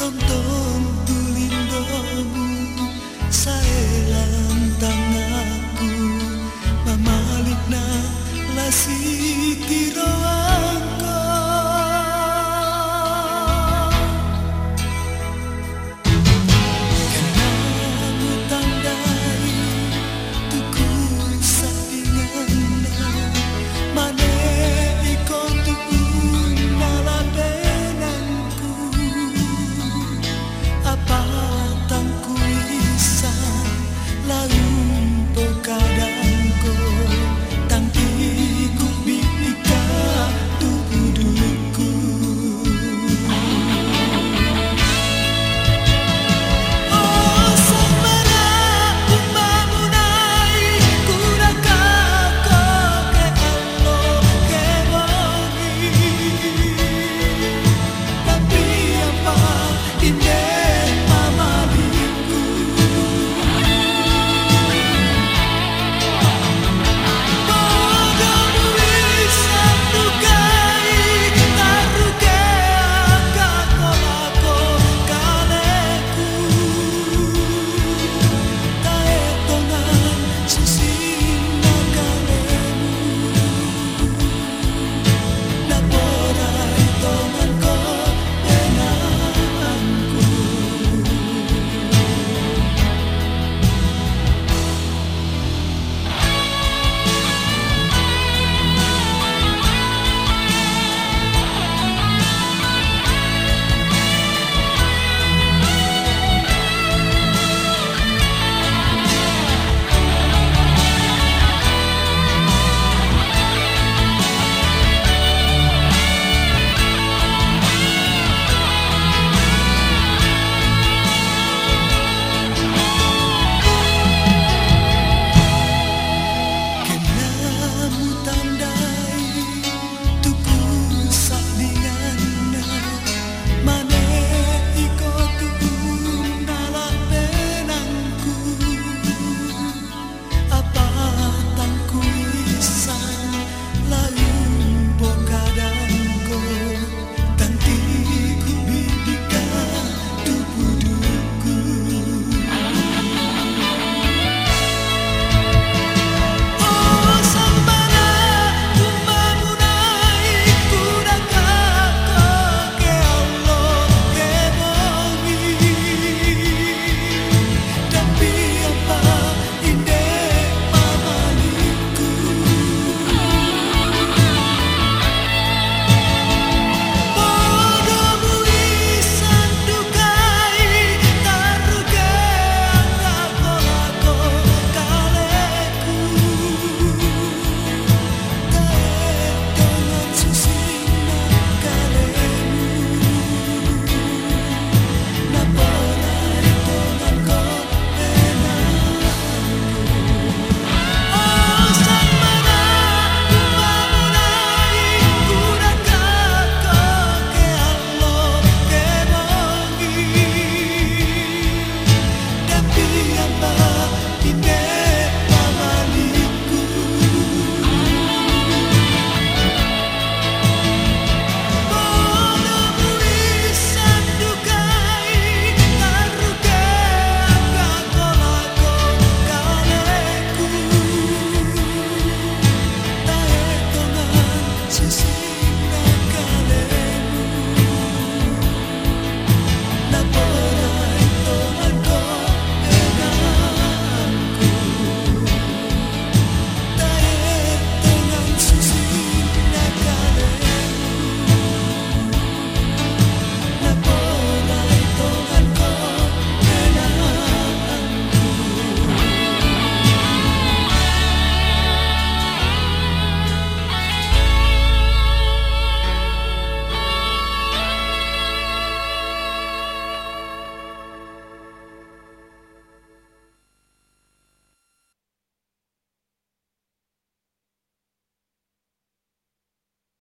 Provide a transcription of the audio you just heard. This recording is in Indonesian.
tonton tulindamu Saelang tanganku Mamalik na lasitirawan